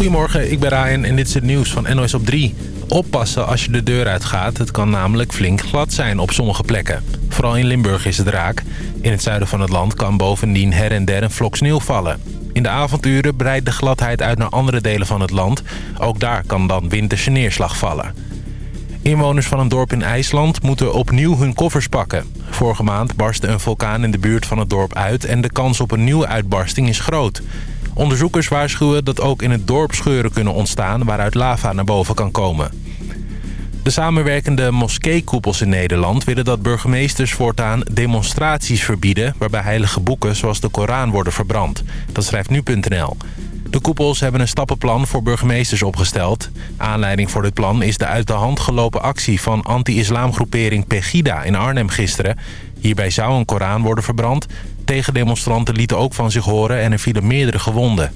Goedemorgen, ik ben Ryan en dit is het nieuws van NOS op 3. Oppassen als je de deur uitgaat. Het kan namelijk flink glad zijn op sommige plekken. Vooral in Limburg is het raak. In het zuiden van het land kan bovendien her en der een vlok sneeuw vallen. In de avonduren breidt de gladheid uit naar andere delen van het land. Ook daar kan dan winterse neerslag vallen. Inwoners van een dorp in IJsland moeten opnieuw hun koffers pakken. Vorige maand barstte een vulkaan in de buurt van het dorp uit... en de kans op een nieuwe uitbarsting is groot. Onderzoekers waarschuwen dat ook in het dorp scheuren kunnen ontstaan... waaruit lava naar boven kan komen. De samenwerkende moskeekoepels in Nederland willen dat burgemeesters voortaan demonstraties verbieden... waarbij heilige boeken zoals de Koran worden verbrand. Dat schrijft nu.nl. De koepels hebben een stappenplan voor burgemeesters opgesteld. Aanleiding voor dit plan is de uit de hand gelopen actie van anti-islamgroepering Pegida in Arnhem gisteren. Hierbij zou een Koran worden verbrand. Tegendemonstranten lieten ook van zich horen en er vielen meerdere gewonden.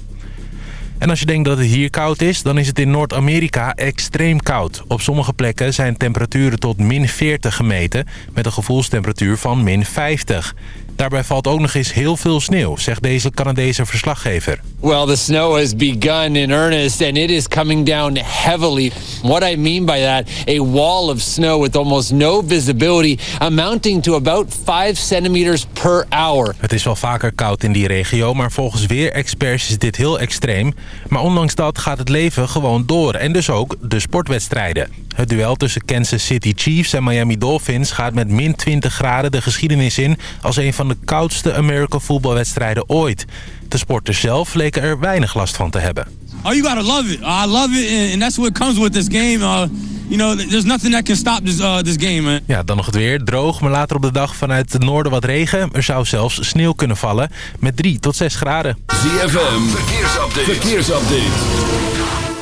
En als je denkt dat het hier koud is, dan is het in Noord-Amerika extreem koud. Op sommige plekken zijn temperaturen tot min 40 gemeten... met een gevoelstemperatuur van min 50. Daarbij valt ook nog eens heel veel sneeuw, zegt deze Canadese verslaggever. Well, the snow has begun in earnest and it is coming down heavily. What I mean by that, a wall of snow with almost no visibility amounting to about 5 centimeters per hour. Het is wel vaker koud in die regio, maar volgens weerexperts is dit heel extreem. Maar ondanks dat gaat het leven gewoon door en dus ook de sportwedstrijden. Het duel tussen Kansas City Chiefs en Miami Dolphins gaat met min 20 graden de geschiedenis in... als een van de koudste American voetbalwedstrijden ooit. De sporters zelf leken er weinig last van te hebben. Oh, you gotta love it. I love it, and that's what comes with this game. Uh, you know, there's nothing that can stop this, uh, this game, man. Ja, dan nog het weer. Droog, maar later op de dag vanuit het noorden wat regen. Er zou zelfs sneeuw kunnen vallen met 3 tot 6 graden. ZFM, verkeersupdate. verkeersupdate.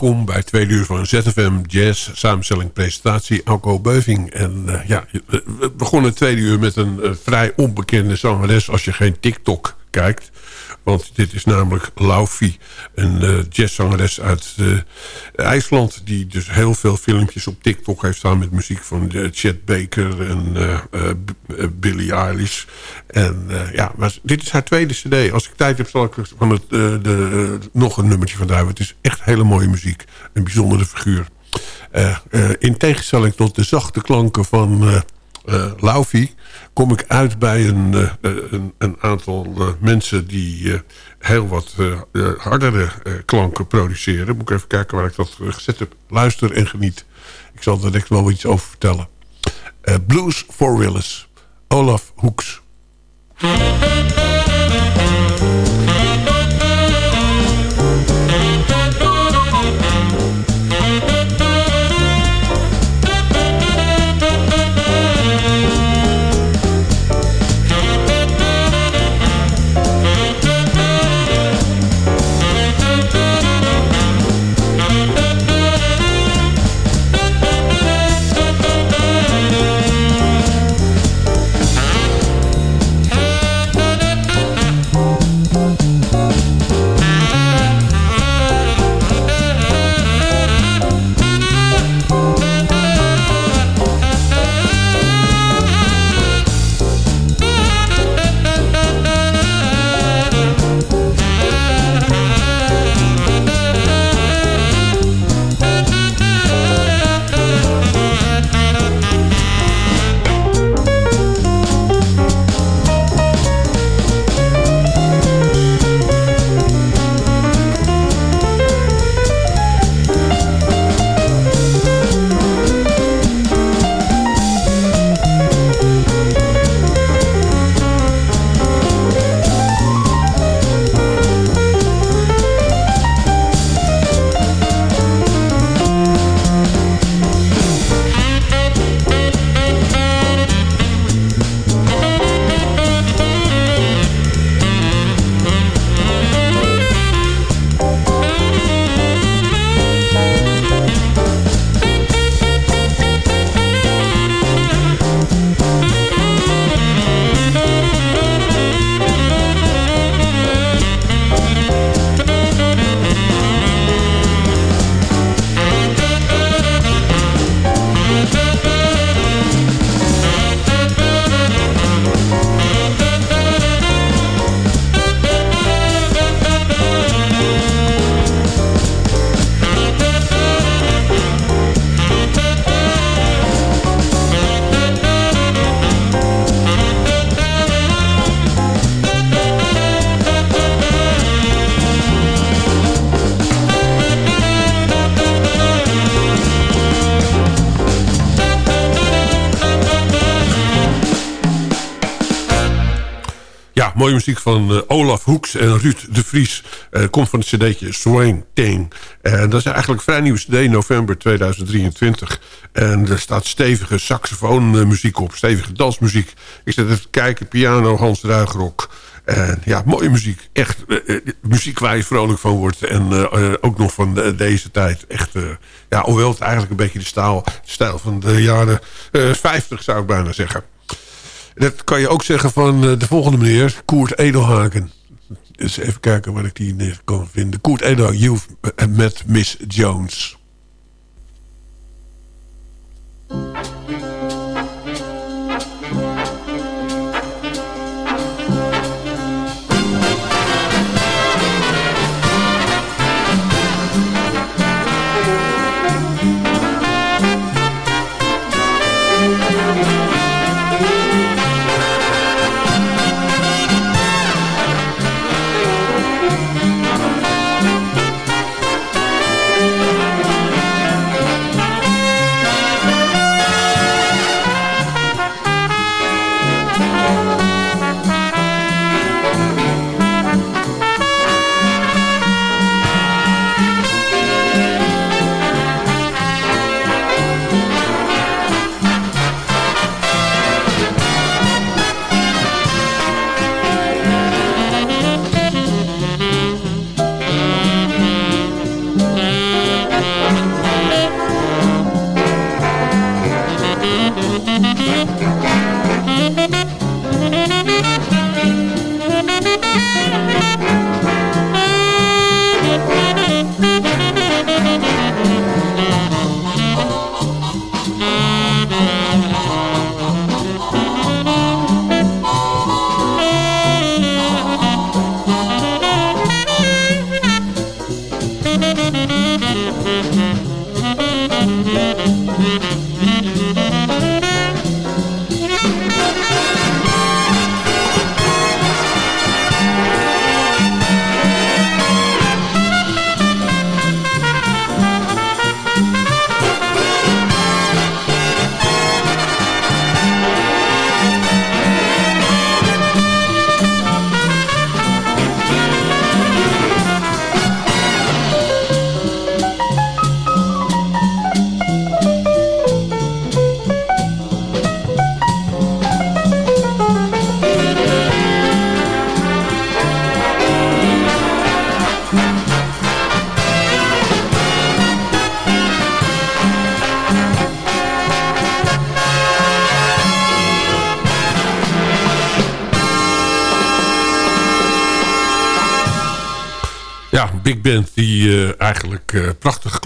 Welkom bij Tweede Uur van ZFM Jazz, samenstelling, presentatie, Alco Beuving. En eh, ja, we begonnen tweede uur met een eh, vrij onbekende zangeres als je geen TikTok kijkt. Want dit is namelijk Laufey, een eh, jazzzangeres uit eh, IJsland... die dus heel veel filmpjes op TikTok heeft staan met muziek van eh, Chet Baker en Billie Eilish. En ja, maar dit is haar tweede cd. Als ik tijd heb zal ik van het, de, nog een nummertje van. Het is echt hele mooie muziek. Een bijzondere figuur. In tegenstelling tot de zachte klanken van Laufey... kom ik uit bij een, eh, eh, een, een aantal eh, mensen... die heel wat hardere klanken produceren. Moet ik even kijken waar ik dat gezet heb. Luister en geniet. Ik zal er direct wel iets over vertellen. Blues for Willis. Olaf Hoeks. Mooie muziek van eh, Olaf Hoeks en Ruud de Vries. Eh, komt van het cd'tje Swing Ting. En dat is eigenlijk vrij nieuwe cd, november 2023. En er staat stevige saxofoonmuziek op, stevige dansmuziek. Ik zit even te kijken, piano, Hans Ruigrok. En ja, mooie muziek. Echt eh, muziek waar je vrolijk van wordt. En ook nog van de- deze tijd. Echt, ja, hoewel het eigenlijk een beetje de stijl, stijl van de jaren eh 50 zou ik bijna zeggen. Dat kan je ook zeggen van eh, de volgende meneer, Koert Edelhaken. Dus even kijken wat ik die neer kan vinden. Koert Edelhaken, You've met Miss Jones.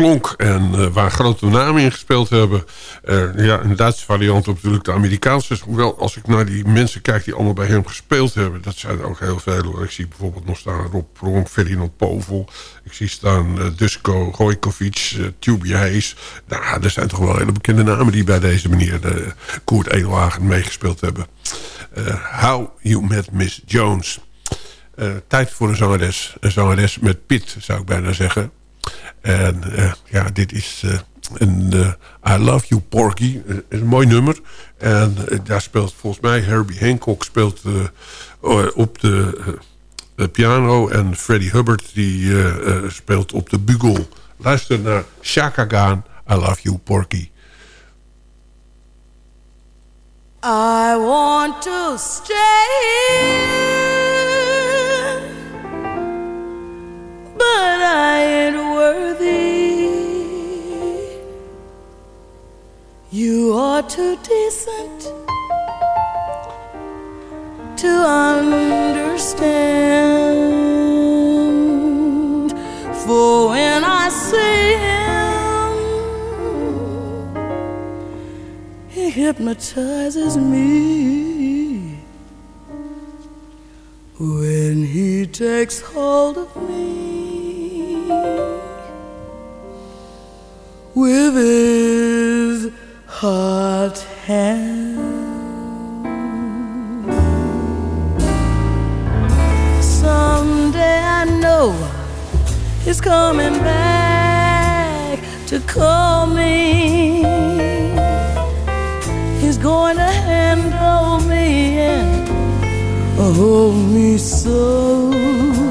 En eh, waar grote namen in gespeeld hebben. Eh, ja, een Duitse variant op natuurlijk de Amerikaanse. Hoewel, als ik naar die mensen kijk die allemaal bij hem gespeeld hebben. Dat zijn er ook heel veel. Ik zie bijvoorbeeld nog staan Rob Pronk, Ferdinand Povel. Ik zie staan eh, Dusko, Gojkovic, uh, Tubie Hayes. Nou, er zijn toch wel hele bekende namen die bij deze meneer... de Koert Edelhagen meegespeeld hebben. Eh, How You Met Miss Jones... Eh, tijd voor een zangeres. Een zangeres met pit, zou ik bijna zeggen. En eh, ja, dit is eh, een eh, I Love You Porky. Een mooi nummer. En daar speelt volgens mij Herbie Hancock speelt op de piano. En Freddie Hubbard die speelt op de bugel. Luister naar Shaka Khan, I Love You Porky. I want to stay, but I worthy. You are too decent to understand. For when I see him, he hypnotizes me. When he takes hold of me with his hot hand. Someday I know he's coming back to call me. He's going to handle me and hold me so.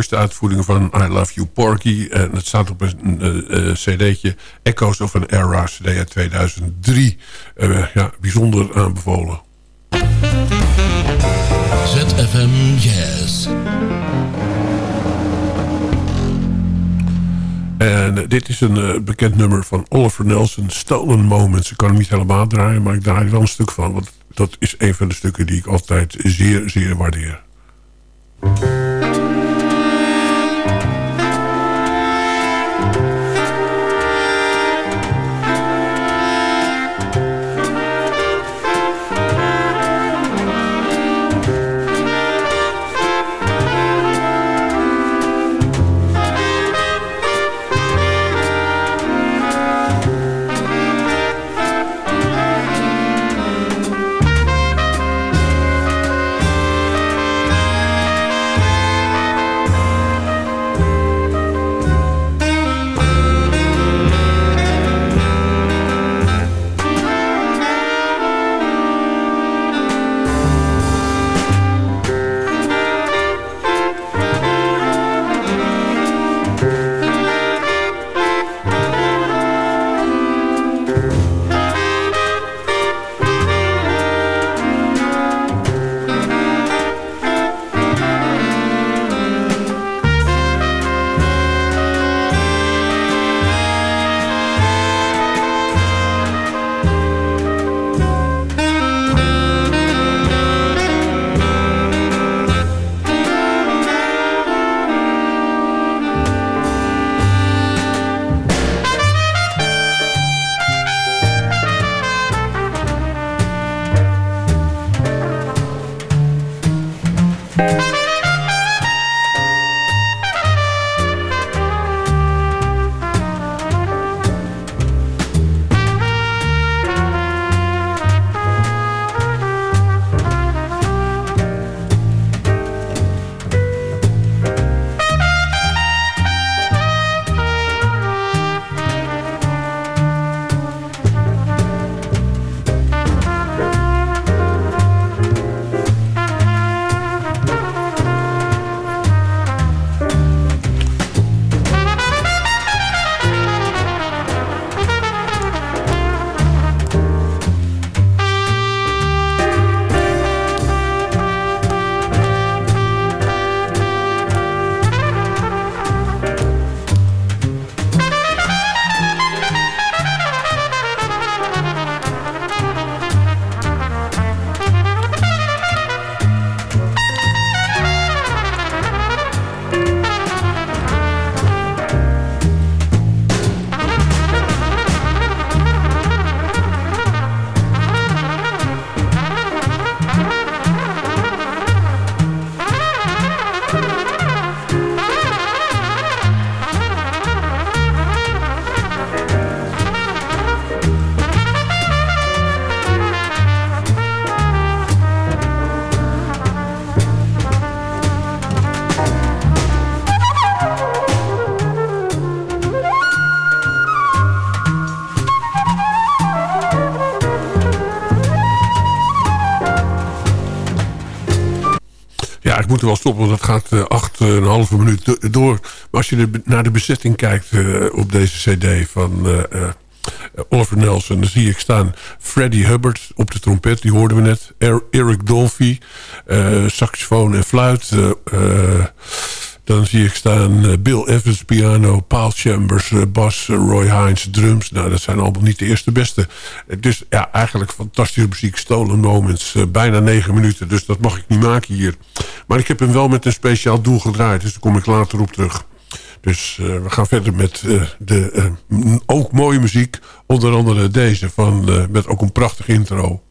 Allermooiste uitvoeringen van I Love You Porky. En het staat op een uh, cd'tje Echoes of an Era, cd uit 2003. ja, bijzonder aanbevolen. ZFM Jazz. En dit is een bekend nummer van Oliver Nelson, Stolen Moments. Ik kan hem niet helemaal draaien, maar ik draai er wel een stuk van. Want dat is een van de stukken die ik altijd zeer, zeer waardeer. Dat gaat uh, acht en een halve minuut door. Maar als je naar de bezetting kijkt uh, op deze cd van Oliver Nelson... dan zie ik staan Freddie Hubbard op de trompet, die hoorden we net. Eric Dolphy, saxofoon en fluit... Dan zie ik staan Bill Evans piano, Paul Chambers bas, Roy Hines drums. Nou, dat zijn allemaal niet de eerste beste. Dus ja, eigenlijk fantastische muziek. Stolen Moments, bijna negen minuten. Dus dat mag ik niet maken hier. Maar ik heb hem wel met een speciaal doel gedraaid. Dus daar kom ik later op terug. Dus we gaan verder met de ook mooie muziek. Onder andere deze, van, met ook een prachtig intro.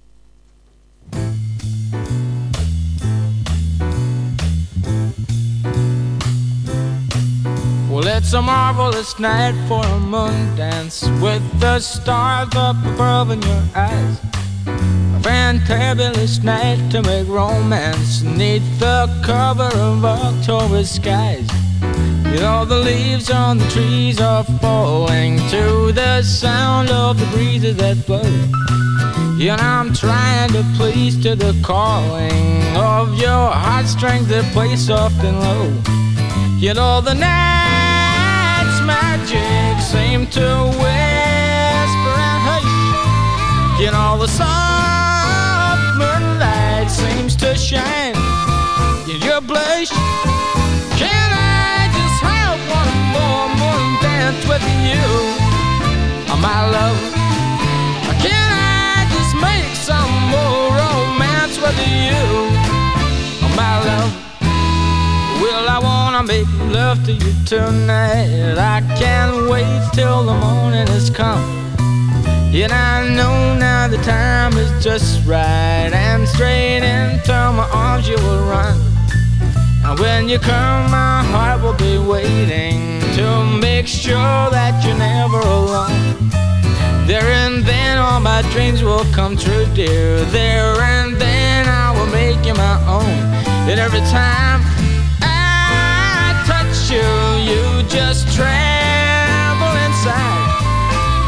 A marvelous night for a moon dance with the stars above eyes. Fantabulous night to make romance neath the cover of October skies. You know, the leaves on the trees are falling to the sound of the breezes that blow. You know I'm trying to please to the calling of your heartstrings that play soft and low. You know the night's magic seem to whisper and hush. You know the soft shine in your blush. Can I just have one more moon dance with you, oh, my love? Can I just make some more romance with you, oh, my love? Well, I wanna make love to you tonight. I can't wait till the morning has come. And I know now the time is just right. And straight into my arms you will run. And when you come, my heart will be waiting to make sure that you're never alone. There and then all my dreams will come true, dear. There and then I will make you my own. And every time I touch you, you just inside.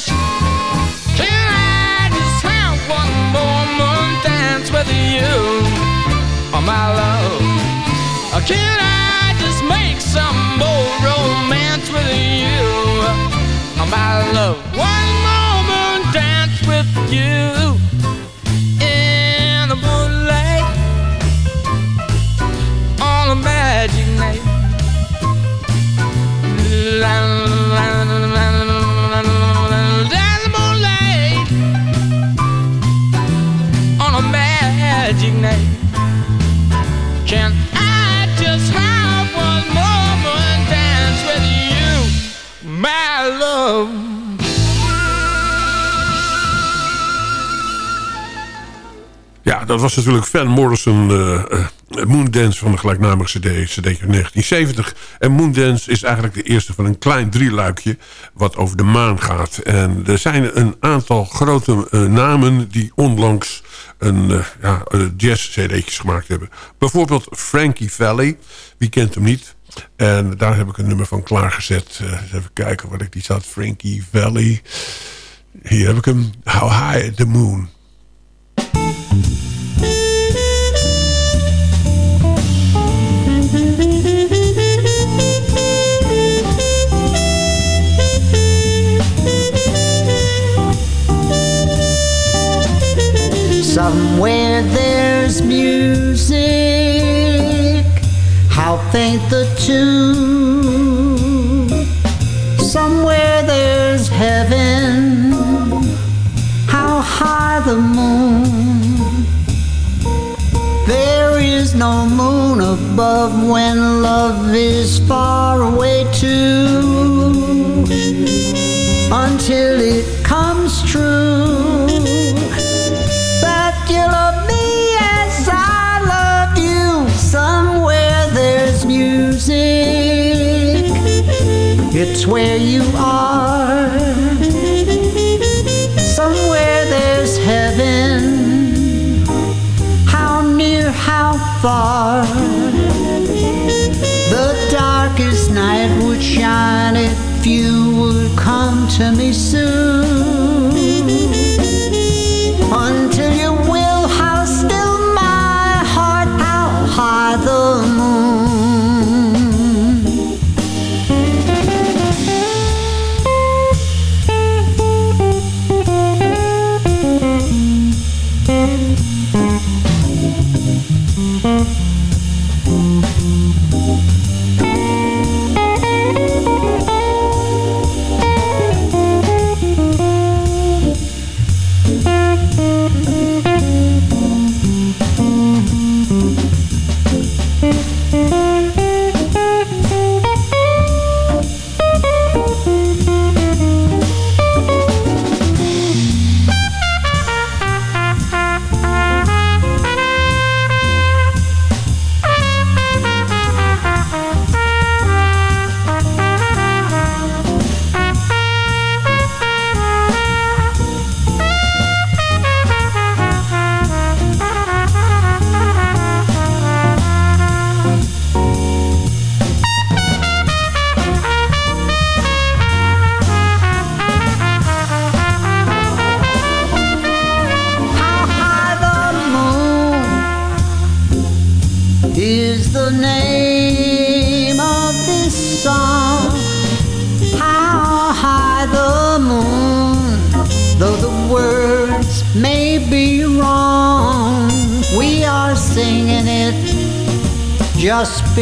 Your. Can I just have one more moon dance with you, oh my love? Can I just make some more romance with you, oh my love? Dat was natuurlijk Van Morrison, uh, uh, Moondance van de gelijknamige cd, cd 1970. En Moondance is eigenlijk de eerste van een klein drieluikje wat over de maan gaat. En er zijn een aantal grote uh, namen die onlangs een ja, jazz-cd'tjes gemaakt hebben. Bijvoorbeeld Frankie Valli, wie kent hem niet? En daar heb ik een nummer van klaargezet. even kijken wat ik die zat. Frankie Valli. Hier heb ik hem. How High the Moon. Somewhere there's music, how faint the tune. Somewhere there's heaven, how high the moon. There is no moon above when love is far away too.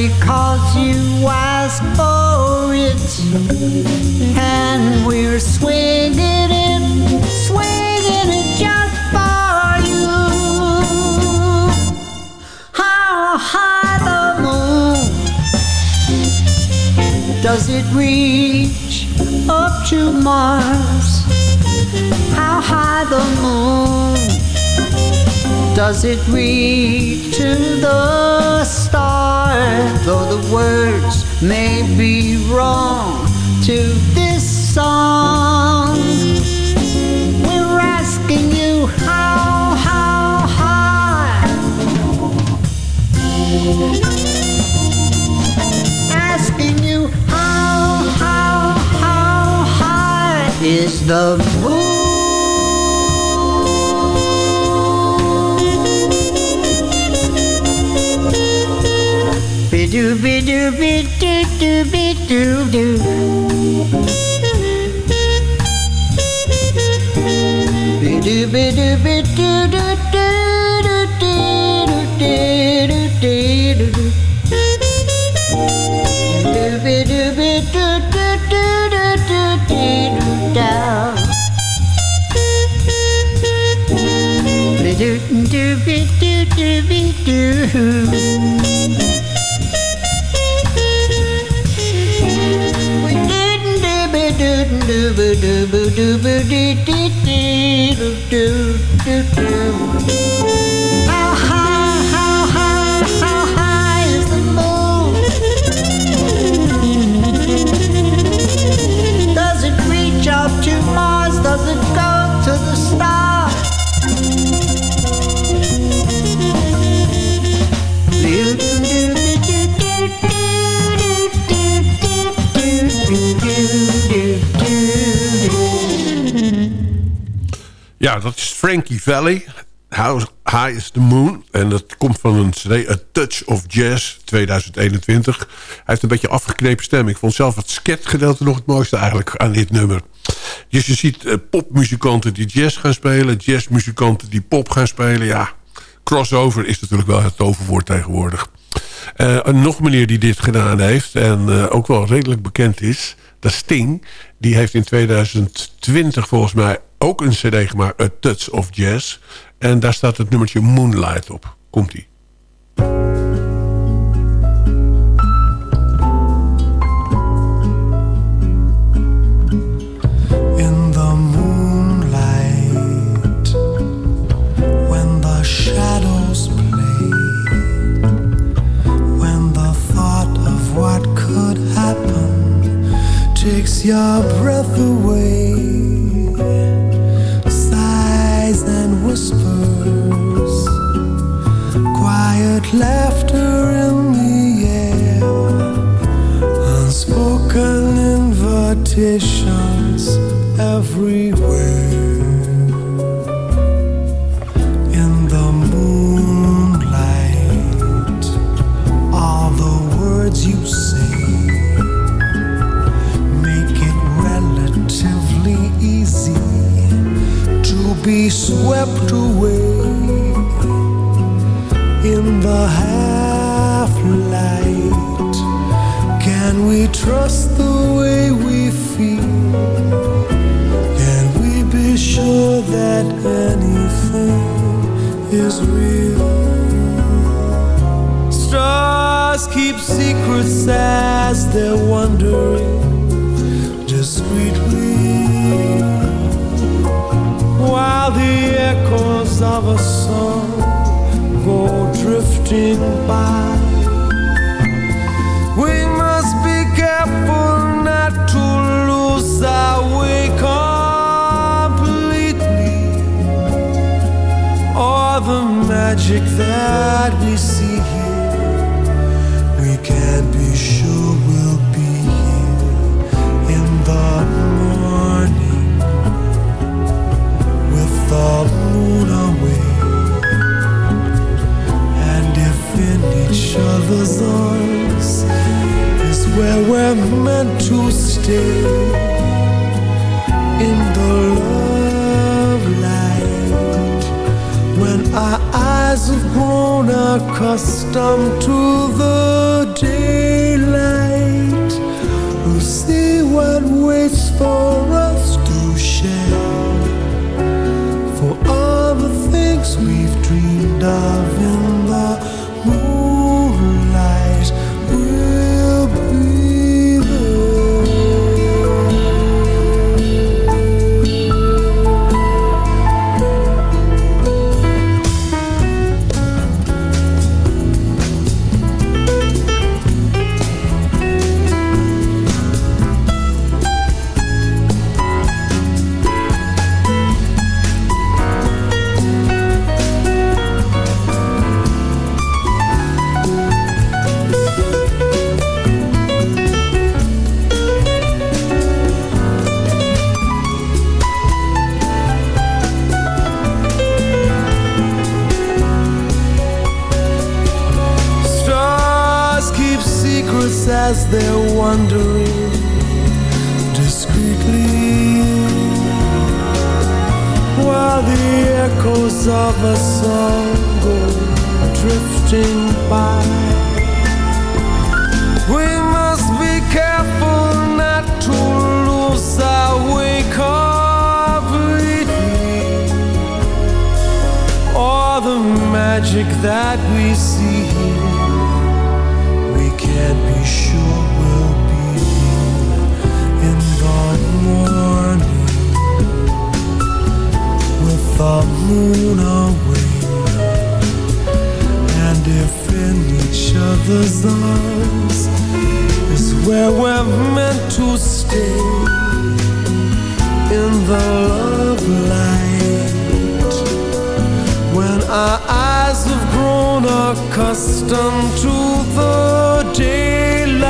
Because you asked for it. And we're swinging it, swinging it just for you. How high the moon does it reach up to Mars? How high the moon does it reach to the stars? Though the words may be wrong to this song, we're asking you how, how high. Asking you how, how, how high is the moon? Bidoo bidoo bidoo doo bidoo doo. Bidoo bidoo bidoo doo doo doo doo doo doo doo doo doo. Bidoo bidoo bidoo doo doo doo doo doo doo down. Bidoo doo bidoo do, do, do. Frankie Valley. How High is the Moon. En dat komt van een CD, A Touch of Jazz 2021. Hij heeft een beetje afgeknepen stem. Ik vond zelf het sketgedeelte nog het mooiste eigenlijk aan dit nummer. Dus je ziet eh, popmuzikanten die jazz gaan spelen. Jazzmuzikanten die pop gaan spelen. Ja, crossover is natuurlijk wel het toverwoord tegenwoordig. Eh, een nog meneer die dit gedaan heeft en eh, ook wel redelijk bekend is... dat Sting, die heeft in 2020 volgens mij ook een cd gemaakt, A Touch of Jazz. En daar staat het nummertje Moonlight op. Komt-ie. what could happen takes your breath away. laughter in the air, unspoken invitations everywhere. drifting by. We must be careful not to lose our way completely. All the magic that in the light. When our eyes have grown accustomed to the daylight We'll see what waits for us to share. For all the things we've dreamed of. Our eyes have grown accustomed to the daylight.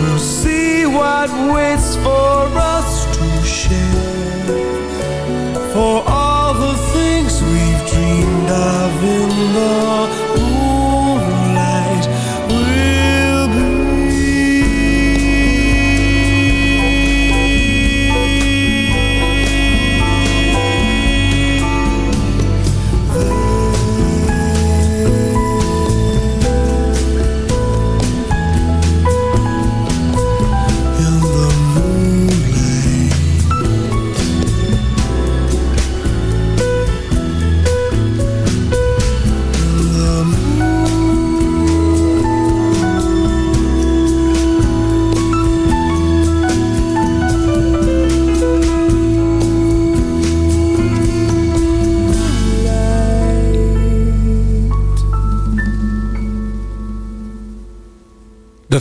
We'll see what waits for us to share. For all the things we've dreamed of in the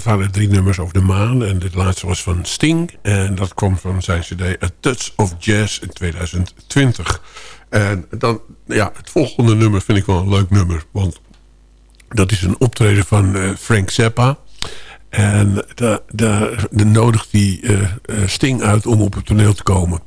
waren drie nummers over de maan. En dit laatste was van Sting. En dat kwam van zijn cd A Touch of Jazz in 2020. En dan, ja, het volgende nummer vind ik wel een leuk nummer. Want dat is een optreden van eh, Frank Zappa. En daar nodigt die eh, eh, Sting uit om op het toneel te komen.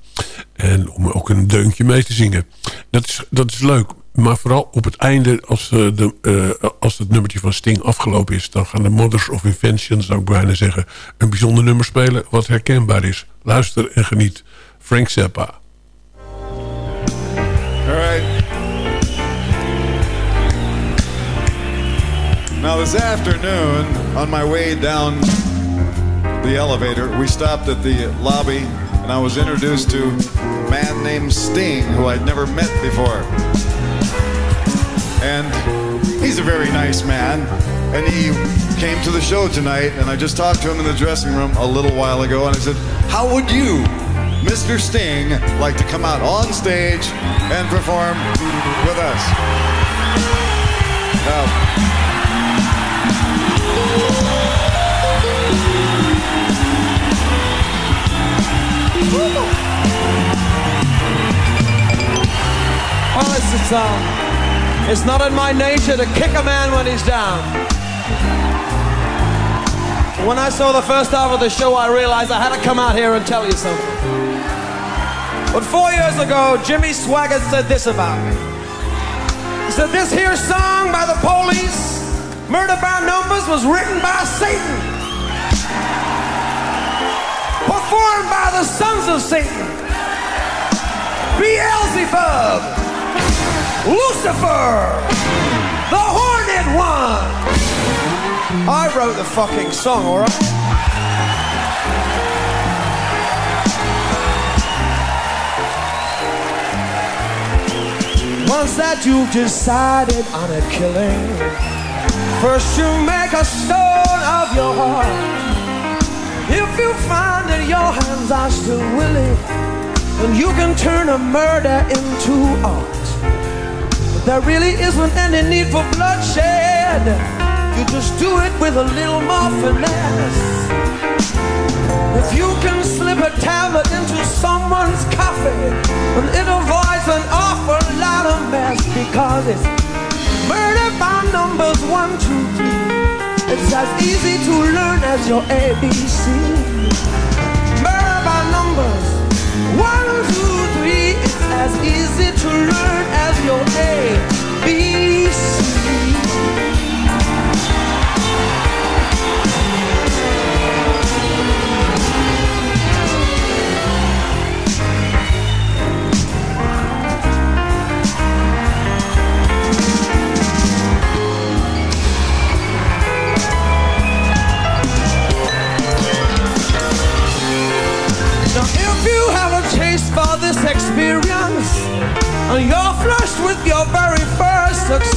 En om ook een deuntje mee te zingen. Dat is, dat is leuk. Maar vooral op het einde, als, eh, de, eh, als het nummertje van Sting afgelopen is... dan gaan de Mothers of Invention, zou ik bijna zeggen... een bijzonder nummer spelen wat herkenbaar is. Luister en geniet. Frank Zappa. Right. Now, this afternoon, on my way down the elevator, we stopped at the lobby and I was introduced to a man named Sting, who I'd never met before. And he's a very nice man. And he came to the show tonight, and I just talked to him in the dressing room a little while ago, and I said, How would you, Mr. Sting, like to come out on stage and perform with us? Now, Well, it's, it's, uh, it's not in my nature to kick a man when he's down. When I saw the first half of the show, I realized I had to come out here and tell you something. But four years ago, Jimmy Swaggart said this about me. He said, This here song by the police, Murder by Numbers, was written by Satan, performed by the sons of Satan, Beelzebub, Lucifer, the Horned One. I wrote the fucking song, alright? Once that you've decided on a killing, first you make a stone of your heart. If you find that your hands are still willing, then you can turn a murder into art. There really isn't any need for bloodshed. You just do it with a little more finesse. If you can slip a tablet into someone's coffee, then it avoids an awful lot of mess because it's murder by numbers one, two, three. It's as easy to learn as your ABC. Murder by numbers one, two, three. As easy to learn as your ABC. Now,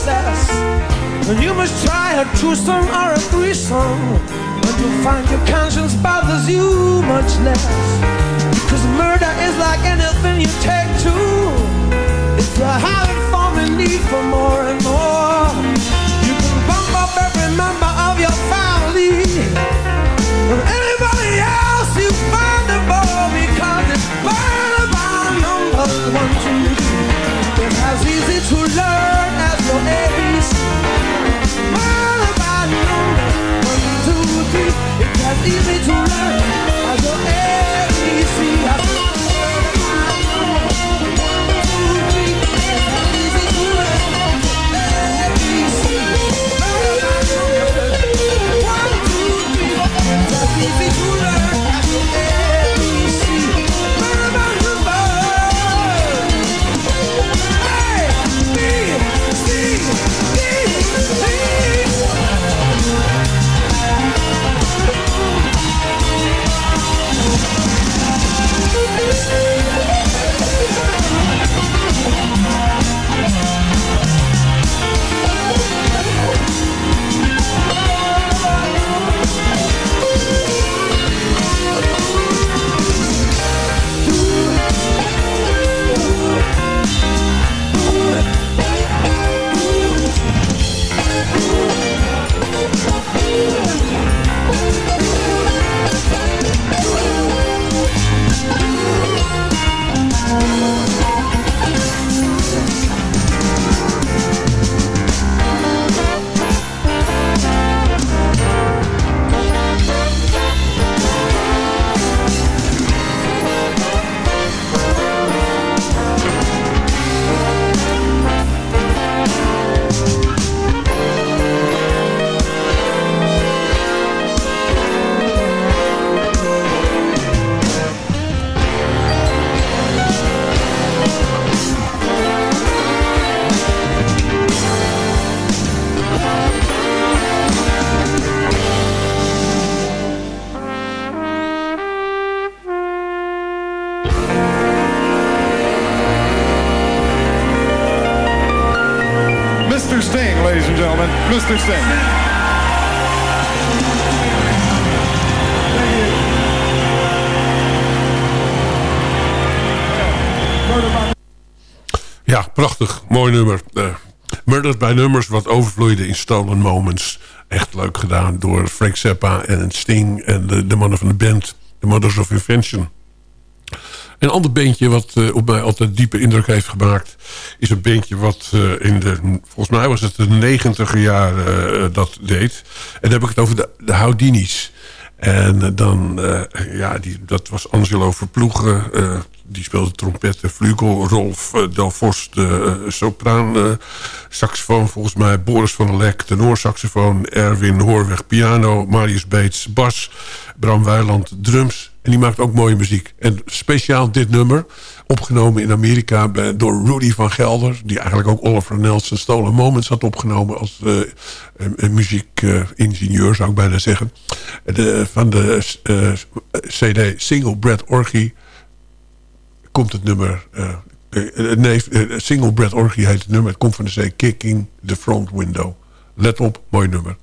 success, you must try a twosome or a threesome, and you'll find your conscience bothers you much less. Because murder is like anything you take to, it's a habit forming need for more and more. You can bump up every member of your family. And anybody else you find above because it's burning by numbers one, two, three. It's as easy to learn It's as easy to learn Mooi nummer. Uh, Murdered by Numbers, wat overvloeide in Stolen Moments. Echt leuk gedaan door Frank Zappa en Sting en de, de mannen van de band. The Mothers of Invention. Een ander bandje wat uh, op mij altijd diepe indruk heeft gemaakt... is een bandje wat uh, in de... volgens mij was het de negentiger jaren dat deed. En dan heb ik het over de, de Houdini's. En dan, ja, die, dat was Angelo Verploegen die speelde trompet en vlugel. Rolf uh, Delvos, de uh, sopraan uh, saxofoon volgens mij. Boris van der Lek, tenorsaxofoon. Erwin Hoorweg, piano. Marius Beets, bas. Bram Weiland, drums. En die maakt ook mooie muziek. En speciaal dit nummer, opgenomen in Amerika door Rudy van Gelder... die eigenlijk ook Oliver Nelson Stolen Moments had opgenomen... als muziekingenieur, zou ik bijna zeggen. De, van de cd Single Bread Orgy komt het nummer... Uh, nee, Single Bread Orgy heet het nummer. Het komt van de zee Kicking the Front Window. Let op, mooi nummer.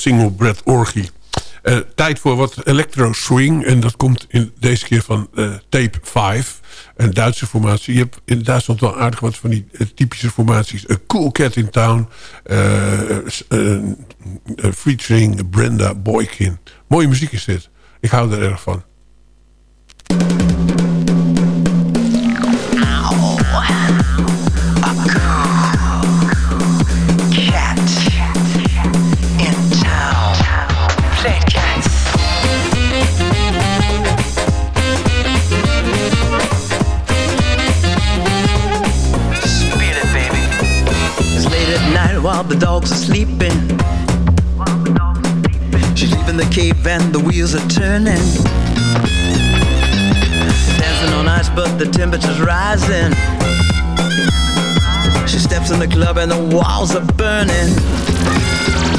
Single Brad Orgy. Eh, tijd voor wat electro swing. En dat komt in deze keer van eh, Tape 5. Een Duitse formatie. Je hebt in Duitsland wel aardig wat van die eh, typische formaties. A Cool Cat in Town. featuring Brenda Boykin. Mooie muziek is dit. Ik hou er erg van. And the wheels are turning. Dancing on ice, but the temperature's rising. She steps in the club and the walls are burning.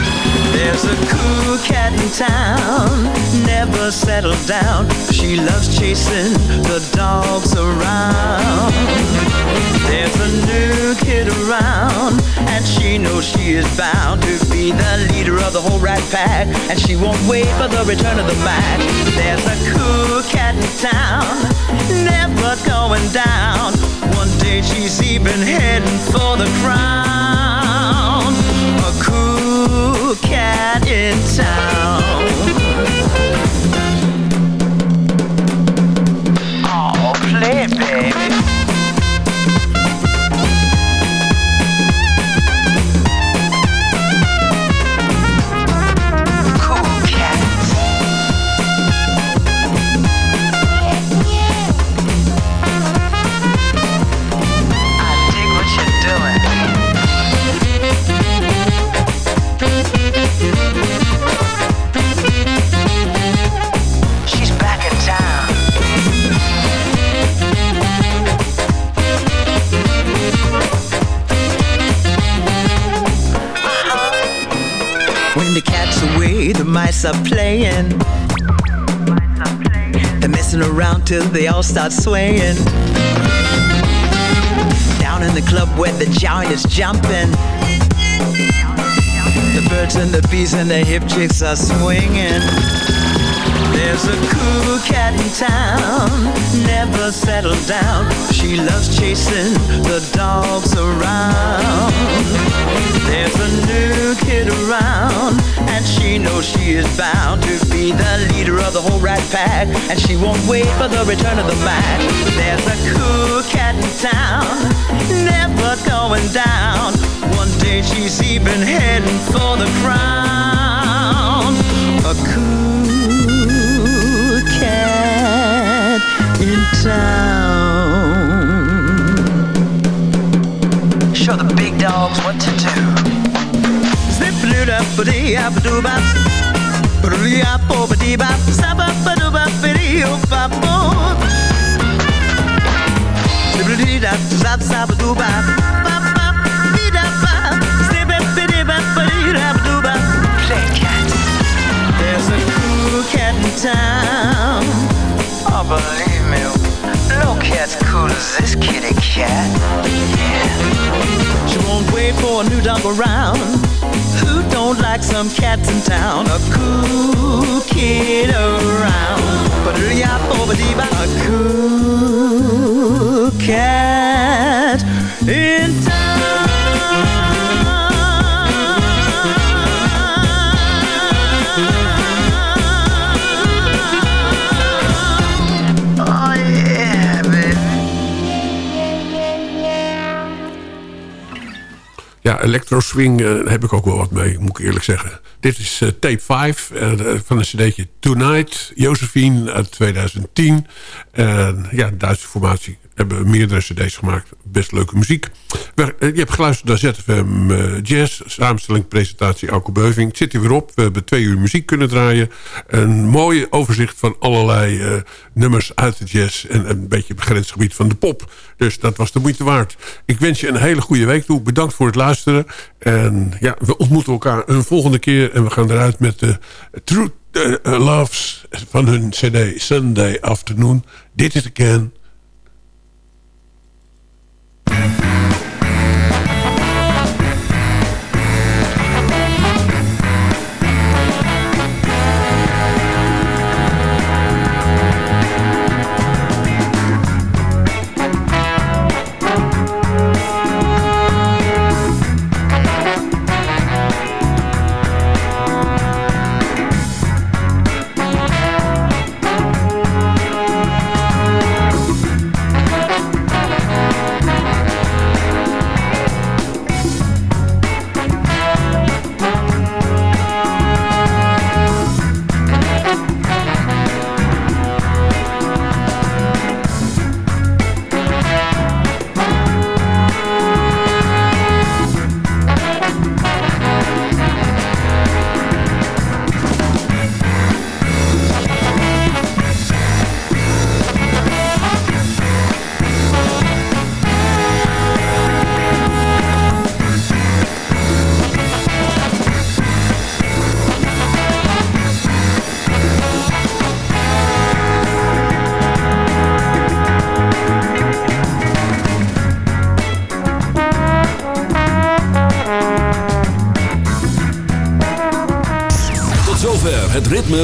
There's a cool cat in town, never settled down. She loves chasing the dogs around. There's a new kid around, and she knows she is bound to be the leader of the whole rat pack. And she won't wait for the return of the Mac. There's a cool cat in town, never going down. One day she's even heading for the crown. Cat in town. The mice are playing. They're messing around till they all start swaying. Down in the club where the giant is jumping. The birds and the bees and the hip chicks are swinging. There's a cool cat in town, never settled down. She loves chasing the dogs around. There's a new kid around, and she knows she is bound to be the leader of the whole rat pack. And she won't wait for the return of the Mac. There's a cool cat in town, never going down. One day she's even heading for the crown. A cool cat in town. Show the big dogs what to do. There's a cool cat in town. Oh boy no cat's cool as this kitty cat. She won't wait for a new dog around. Who don't like some cats in town? A cool kid around. But a cool cat in town. Ja, electro swing eh, heb ik ook wel wat mee, moet ik eerlijk zeggen. Dit is eh, tape 5 eh, van een cd'tje Tonight, Josephine uit 2010. En ja, Duitse formatie. Hebben meerdere cd's gemaakt. Best leuke muziek. Eh, je hebt geluisterd naar ZFM eh, Jazz. Samenstelling, presentatie, Auke Beuving. Het zit er weer op. We hebben twee uur muziek kunnen draaien. Een mooi overzicht van allerlei eh, nummers uit de jazz. En een beetje het grensgebied van de pop. Dus dat was de moeite waard. Ik wens je een hele goede week toe. Bedankt voor het luisteren. En ja, we ontmoeten elkaar een volgende keer. En we gaan eruit met de Truth eh, Loves van hun cd Sunday Afternoon. Dit is again. Yeah.